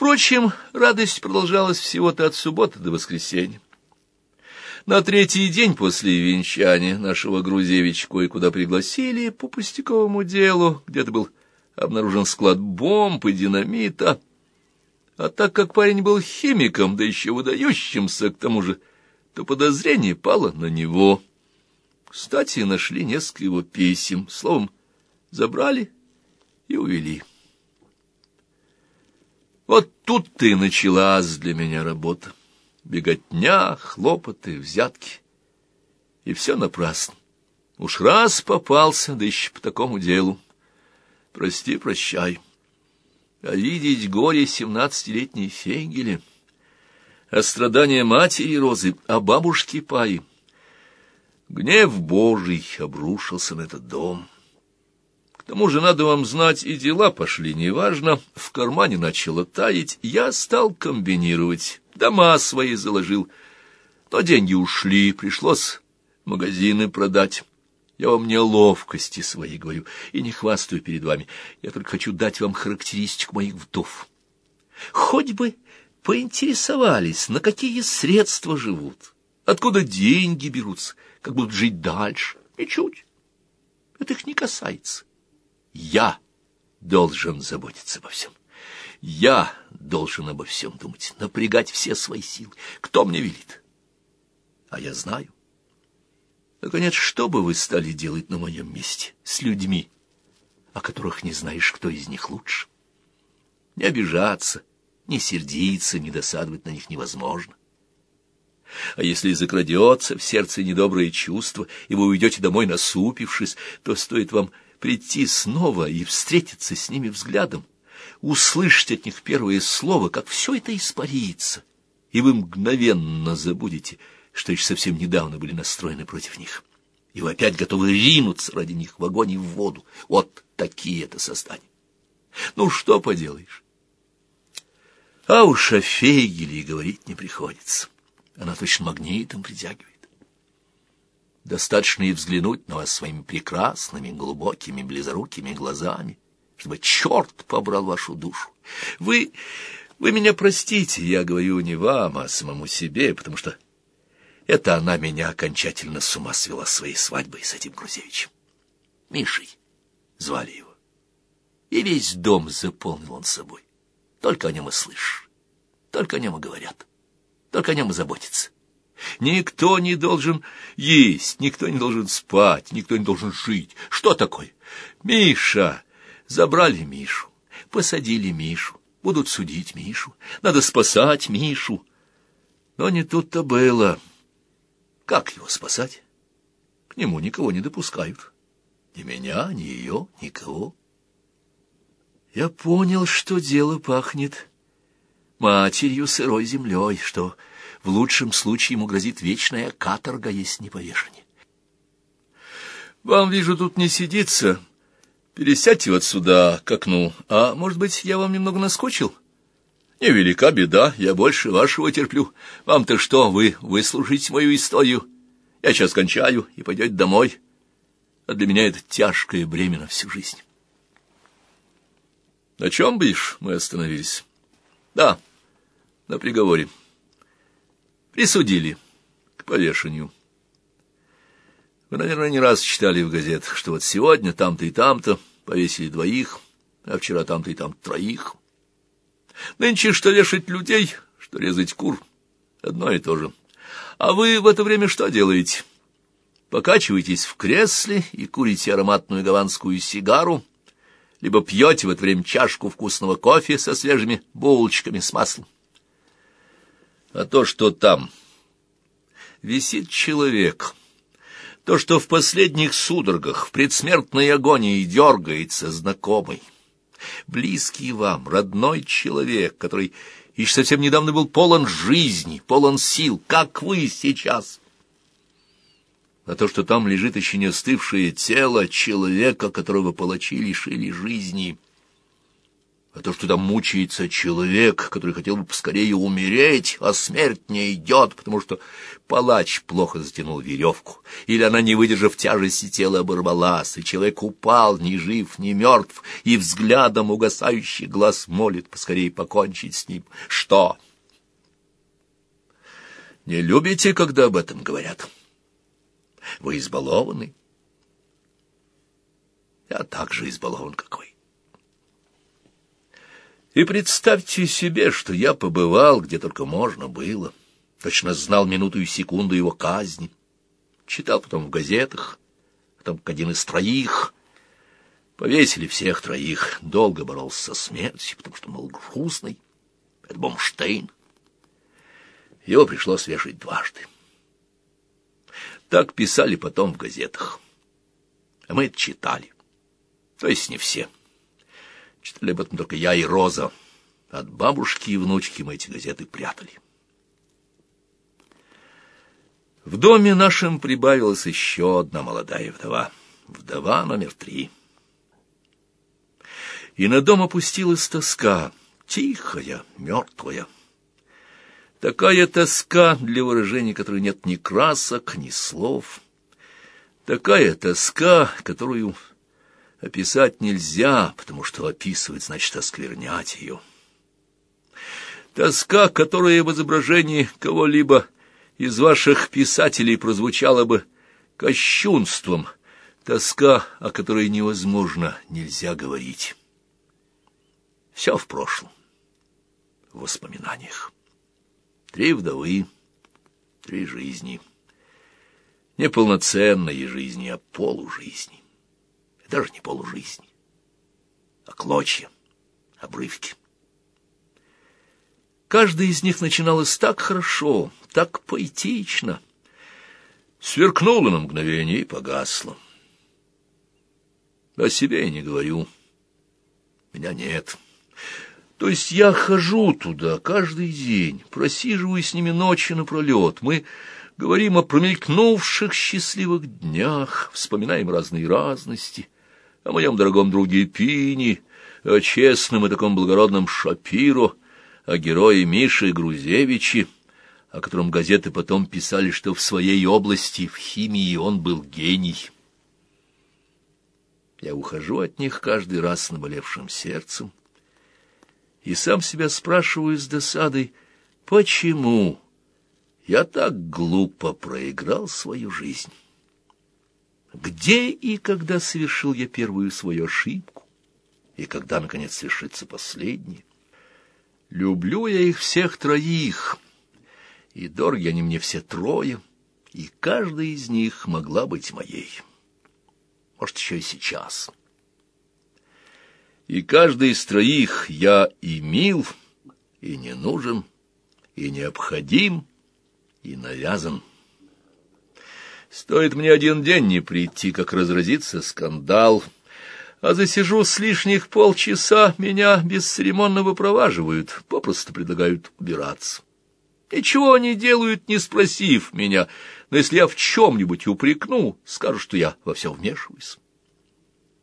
Впрочем, радость продолжалась всего-то от субботы до воскресенья. На третий день после венчания нашего Грузевича кое-куда пригласили по пустяковому делу, где-то был обнаружен склад бомб и динамита. А так как парень был химиком, да еще выдающимся к тому же, то подозрение пало на него. Кстати, нашли несколько его писем, словом, забрали и увели. Вот тут-то и началась для меня работа. Беготня, хлопоты, взятки. И все напрасно. Уж раз попался, да еще по такому делу. Прости, прощай. А видеть горе семнадцатилетней Фейгеля, а страдания матери Розы, а бабушки Паи. Гнев Божий обрушился на этот дом. Тому же, надо вам знать, и дела пошли неважно, в кармане начало таять, я стал комбинировать, дома свои заложил, но деньги ушли, пришлось магазины продать. Я вам не ловкости своей говорю и не хвастаю перед вами. Я только хочу дать вам характеристику моих вдов. Хоть бы поинтересовались, на какие средства живут, откуда деньги берутся, как будут жить дальше. Ничуть. Это их не касается. Я должен заботиться обо всем. Я должен обо всем думать, напрягать все свои силы. Кто мне велит? А я знаю. Наконец, что бы вы стали делать на моем месте с людьми, о которых не знаешь, кто из них лучше? Не обижаться, не сердиться, не досадовать на них невозможно. А если закрадется в сердце недоброе чувство, и вы уйдете домой насупившись, то стоит вам прийти снова и встретиться с ними взглядом, услышать от них первое слово, как все это испарится, и вы мгновенно забудете — что еще совсем недавно были настроены против них. И вы опять готовы ринуться ради них в огонь и в воду. Вот такие это создания. Ну, что поделаешь? А уж о Фейгеле говорить не приходится. Она точно магнитом притягивает. Достаточно и взглянуть на вас своими прекрасными, глубокими, близорукими глазами, чтобы черт побрал вашу душу. Вы... вы меня простите, я говорю не вам, а самому себе, потому что это она меня окончательно с ума свела своей свадьбой с этим Грузевичем. Мишей звали его. И весь дом заполнил он собой. Только о нем и слышишь, только о нем и говорят, только о нем и заботятся. Никто не должен есть, никто не должен спать, никто не должен жить. Что такое? Миша! Забрали Мишу, посадили Мишу, будут судить Мишу, надо спасать Мишу. Но не тут-то было. Как его спасать? К нему никого не допускают. Ни меня, ни ее, никого. Я понял, что дело пахнет матерью сырой землей, что в лучшем случае ему грозит вечная каторга, есть не повешение. Вам, вижу, тут не сидится. Пересядьте вот сюда, к окну. А, может быть, я вам немного наскочил? Невелика беда, я больше вашего терплю. Вам-то что, вы выслушаете мою историю? Я сейчас кончаю и пойдете домой. А для меня это тяжкое бремя на всю жизнь. На чем, бишь, мы остановились? Да, на приговоре. Присудили к повешению. Вы, наверное, не раз читали в газетах, что вот сегодня там-то и там-то повесили двоих, а вчера там-то и там троих. Нынче что вешать людей, что резать кур, одно и то же. А вы в это время что делаете? Покачиваетесь в кресле и курите ароматную гаванскую сигару, либо пьете в это время чашку вкусного кофе со свежими булочками с маслом. А то, что там висит человек, то, что в последних судорогах, в предсмертной агонии дергается знакомый, близкий вам, родной человек, который еще совсем недавно был полон жизни, полон сил, как вы сейчас. А то, что там лежит еще не остывшее тело человека, которого палачи лишили жизни, А то, что там мучается человек, который хотел бы поскорее умереть, а смерть не идет, потому что палач плохо затянул веревку, или она, не выдержав тяжести тела, оборвалась, и человек упал, ни жив, ни мертв, и взглядом угасающий глаз молит поскорее покончить с ним. Что? Не любите, когда об этом говорят? Вы избалованы? Я так же избалован, как вы. И представьте себе, что я побывал, где только можно было, точно знал минуту и секунду его казни, читал потом в газетах, потом как один из троих, повесили всех троих, долго боролся со смертью, потому что, мол, грустный, это Бомштейн. Его пришлось вешать дважды. Так писали потом в газетах. А мы это читали. То есть не все. Читали об этом только я и Роза. От бабушки и внучки мы эти газеты прятали. В доме нашем прибавилась еще одна молодая вдова. Вдова номер три. И на дом опустилась тоска, тихая, мертвая. Такая тоска, для выражения которой нет ни красок, ни слов. Такая тоска, которую описать нельзя, потому что описывать значит осквернять ее. Тоска, которая в изображении кого-либо из ваших писателей прозвучала бы кощунством, тоска, о которой невозможно, нельзя говорить. Все в прошлом, в воспоминаниях. Три вдовы, три жизни. Не полноценные жизни, а полужизни даже не полужизни, а клочья, обрывки. Каждая из них начиналась так хорошо, так поэтично. Сверкнула на мгновение и погасла. О себе я не говорю. Меня нет. То есть я хожу туда каждый день, просиживаю с ними ночи напролет. Мы говорим о промелькнувших счастливых днях, вспоминаем разные разности — о моем дорогом друге Пини, о честном и таком благородном Шапиро, о герое Мише Грузевиче, о котором газеты потом писали, что в своей области, в химии, он был гений. Я ухожу от них каждый раз с наболевшим сердцем и сам себя спрашиваю с досадой, почему я так глупо проиграл свою жизнь. Где и когда совершил я первую свою ошибку, и когда, наконец, совершится последняя? Люблю я их всех троих, и дороги они мне все трое, и каждая из них могла быть моей. Может, еще и сейчас. И каждый из троих я и мил, и не нужен, и необходим, и навязан. Стоит мне один день не прийти, как разразится скандал, а засижу с лишних полчаса, меня бесцеремонно выпроваживают, попросту предлагают убираться. Ничего они делают, не спросив меня, но если я в чем-нибудь упрекну, скажут, что я во все вмешиваюсь.